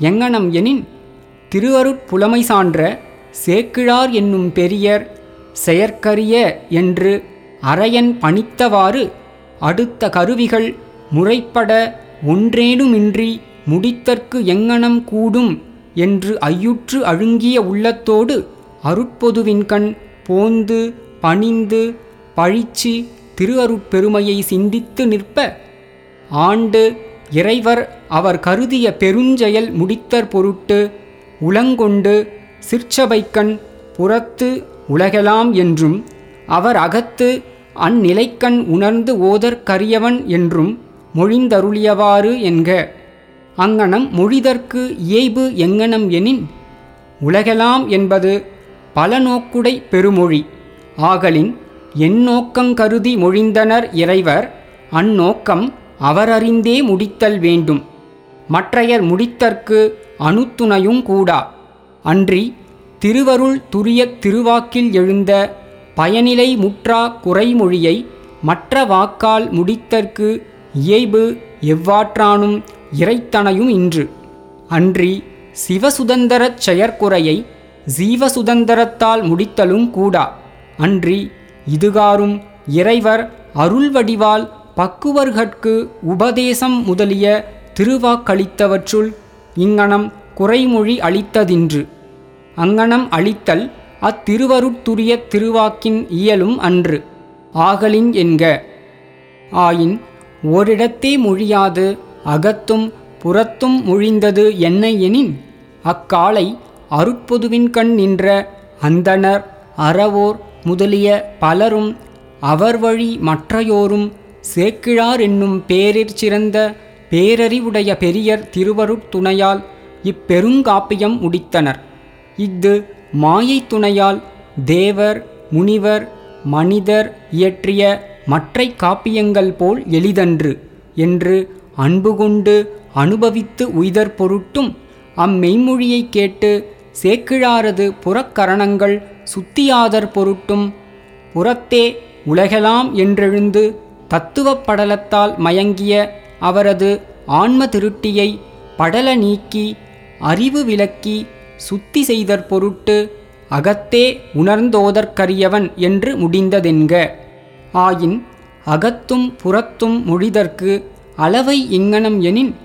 எங்கனம் எனின் திருவருட்புலமை சான்ற சேக்கிழார் என்னும் பெரியர் செயற்கரிய என்று அரையன் பணித்தவாறு அடுத்த கருவிகள் முறைப்பட ஒன்றேனுமின்றி முடித்தற்கு எங்கனம் கூடும் என்று ஐயுற்று அழுங்கிய உள்ளத்தோடு அருட்பொதுவின்கண் போந்து பணிந்து பழிச்சு திருவருட்பெருமையை சிந்தித்து நிற்ப ஆண்டு இறைவர் அவர் கருதிய பெருஞ்செயல் முடித்தற் பொருட்டு உளங்கொண்டு சிற்சபைக்கண் புறத்து உலகலாம் என்றும் அவர் அகத்து அந்நிலைக்கண் உணர்ந்து ஓதற்கரியவன் என்றும் மொழிந்தருளியவாறு என்க. அங்ஙனம் மொழிதற்கு இயைபு எங்கனம் எனின் உலகலாம் என்பது பல நோக்குடை பெருமொழி. ஆகலின் எண்ணோக்கங் கருதி மொழிந்தனர் இறைவர் அந்நோக்கம் அவரறிந்தே முடித்தல் வேண்டும். மற்றையர் முடித்தற்கு அணுத்துணையும் கூடா. அன்றி திருவருள் துரிய திருவாக்கில் எழுந்த பயனிலை முற்றா குறைமொழியை மற்ற வாக்கால் முடித்தற்கு இயைபு எவ்வாற்றானும் இறைத்தனையும் இன்று. அன்றி சிவசுதந்தரச் செயற்குறையை ஜீவசுதந்தரத்தால் முடித்தலும் கூடா. அன்றி இதுகாரும் இறைவர் அருள்வடிவால் பக்குவர்கட்கு உபதேசம் முதலிய திருவாக்களித்தவற்றுள் இங்ஙனம் குறைமொழி அளித்ததின்று. அங்ஙனம் அளித்தல் அத்திருவருட்துரிய திருவாக்கின் இயலும் அன்று. ஆகலின் என்க. ஆயின் ஓரிடத்தே மொழியாது அகத்தும் புறத்தும் மொழிந்தது என்ன எனின் அக்காலை அருட்பொதுவின்கண் நின்ற அந்தணர் அறவோர் முதலிய பலரும் அவர் வழி மற்றையோரும் சேக்கிழார் என்னும் பேரிற் சிறந்த பேரறிவுடைய பெரியர் திருவருட் துணையால் இப்பெருங்காப்பியம் முடித்தனர். இஃது மாயை துணையால் தேவர் முனிவர் மனிதர் இயற்றிய மற்ற காப்பியங்கள் போல் எளிதன்று என்று அன்பு கொண்டு அனுபவித்து உய்தற் பொருட்டும் அம்மெய்மொழியைக் கேட்டு சேக்கிழாரது புறக்கரணங்கள் சுத்தியாதற் பொருட்டும் புறத்தே உலகலாம் என்றெழுந்து தத்துவ படலத்தால் மயங்கிய அவரது ஆன்ம திருட்டியை படல நீக்கி அறிவு விலக்கி சுத்தி செய்தற் பொருட்டு அகத்தே உணர்ந்தோதற்கரியவன் என்று முடிந்ததென்க. ஆயின் அகத்தும் புறத்தும் மொழிதற்கு அளவை இங்ஙனம் எனின்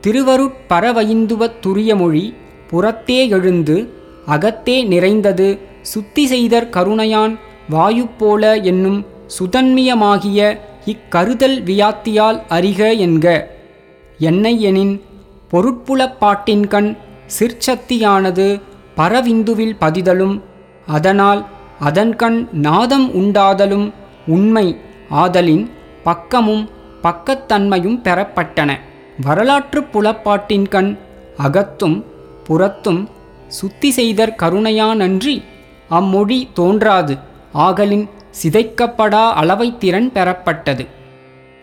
திருவருட்பரவைந்துவத் துரிய மொழி புறத்தே எழுந்து அகத்தே நிறைந்தது சுத்தி செய்தற் கருணையான் வாயுப்போல என்னும் சுதன்மியமாகிய இக்கருதல் வியாத்தியால் அறிக என்க. என்னை எனின் பொருட்புலப்பாட்டின்கண் சிற்சக்தியானது பரவிந்துவில் பதிதலும் அதனால் அதன்கண் நாதம் உண்டாதலும் உண்மை ஆதலின் பக்கமும் பக்கத்தன்மையும் பெறப்பட்டன. வரலாற்று புலப்பாட்டின்கண் அகத்தும் புறத்தும் சுத்தி செய்தற் கருணையானன்றி அம்மொழி தோன்றாது. ஆகலின் சிதைக்கப்படா அளவைத்திறன் பெறப்பட்டது.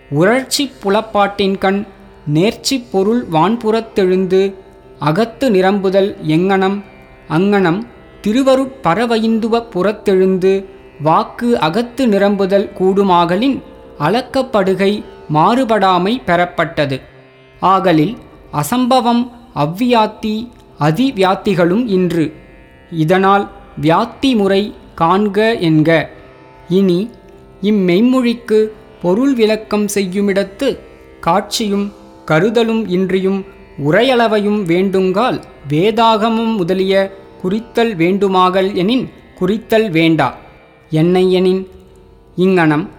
உணர்ச்சிப் புலப்பாட்டின்கண் நேர்ச்சிப் பொருள் வான்புறத்தெழுந்து அகத்து நிரம்புதல் எங்கனம் அங்ஙனம் திருவருட் பரவைந்துவ புறத்தெழுந்து வாக்கு அகத்து நிரம்புதல் கூடுமாகலின் அளக்கப்படுகை மாறுபடாமை பெறப்பட்டது. ஆகலில் அசம்பவம் அவ்வியாத்தி அதிவியாத்திகளும் இன்று. இதனால் வியாத்தி முறை காண்க என்க. இனி இம்மெய்மொழிக்கு பொருள் விளக்கம் செய்யுமிடத்து காட்சியும் கருதலும் இன்றியும் உரையளவையும் வேண்டுங்கால் வேதாகமும் முதலிய குறித்தல் வேண்டுமாகல் எனின் குறித்தல் வேண்டா. என்னை எனின் இங்ஙனம்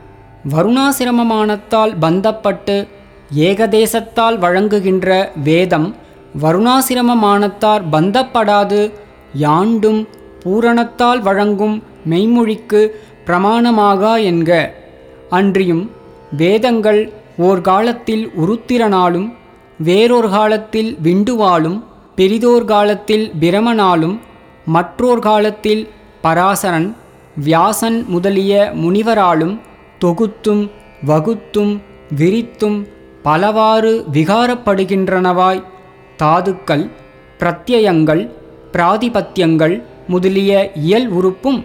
வருணாசிரமமானத்தால் பந்தப்பட்டு ஏகதேசத்தால் வழங்குகின்ற வேதம் வருணாசிரமமானத்தார் பந்தப்படாது யாண்டும் பூரணத்தால் வழங்கும் மெய்மொழிக்கு பிரமாணமாகா என்க. அன்றியும் வேதங்கள் ஓர் காலத்தில் உருத்திரனாலும் வேறொரு காலத்தில் விண்டுவாலும் பெரிதோர் காலத்தில் பிரமனாலும் மற்றோர் காலத்தில் பராசரன் வியாசன் முதலிய முனிவராலும் தொகுத்தும் வகுத்தும் விரித்தும் பலவாறு விகாரப்படுகின்றனவாய். தாதுக்கள் பிரத்யயங்கள் பிராதிபத்தியங்கள் முதலிய இயல் உறுப்பும்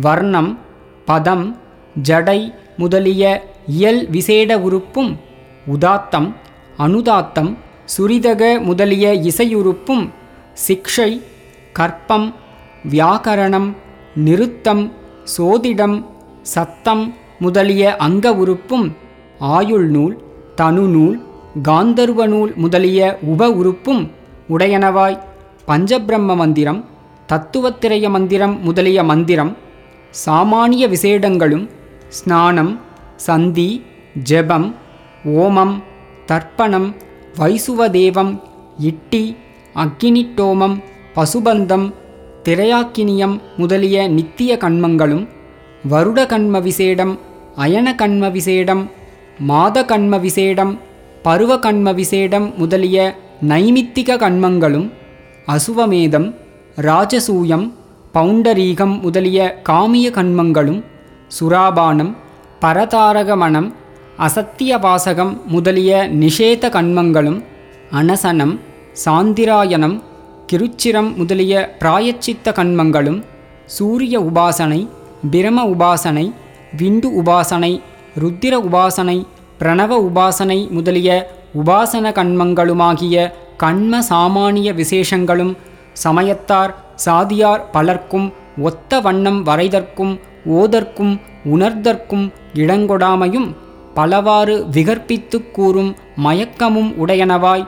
வர்ணம் பதம் ஜடை முதலிய இயல் விசேட உறுப்பும் உதாத்தம் அனுதாத்தம் சுரிதக முதலிய இசையுறுப்பும் சிக்ஷை கற்பம் வியாக்கரணம் நிறுத்தம் சோதிடம் சத்தம் முதலிய அங்க உறுப்பும் ஆயுள் நூல் தனுநூல் காந்தர்வ நூல் முதலிய உப உறுப்பும் உடையனவாய் பஞ்சபிரம்ம மந்திரம் தத்துவத்திரய மந்திரம் முதலிய மந்திரம் சாமானிய விசேடங்களும் ஸ்நானம் சந்தி ஜெபம் ஓமம் தர்ப்பணம் வைசுவதேவம் இட்டி அக்கினிட்டோமம் பசுபந்தம் திரையாக்கினியம் முதலிய நித்திய கண்மங்களும் வருட கண்ம விசேடம் அயன கண்ம விசேடம் மாத கண்ம விசேடம் பருவ கண்ம விசேடம் முதலிய நைமித்திக கண்மங்களும் அசுவமேதம் ராஜசூயம் பவுண்டரீகம் முதலிய காமிய கண்மங்களும் சுராபானம் பரதாரகமணம் அசத்தியவாசகம் முதலிய நிஷேத கண்மங்களும் அனசனம் சாந்திராயணம் கிருச்சிரம் முதலிய பிராயச்சித்த கண்மங்களும் சூரிய உபாசனை பிரம உபாசனை விண்டு உபாசனை ருத்திர உபாசனை பிரணவ உபாசனை முதலிய உபாசன கண்மங்களுமாகிய கண்ம சாமானிய விசேஷங்களும் சமயத்தார் சாதியார் பலர்க்கும் ஒத்த வண்ணம் வரைதற்கும் ஓதற்கும் உணர்தற்கும் இடங்கொடாமையும் பலவாறு விகற்பித்துக் கூறும் மயக்கமும் உடையனவாய்.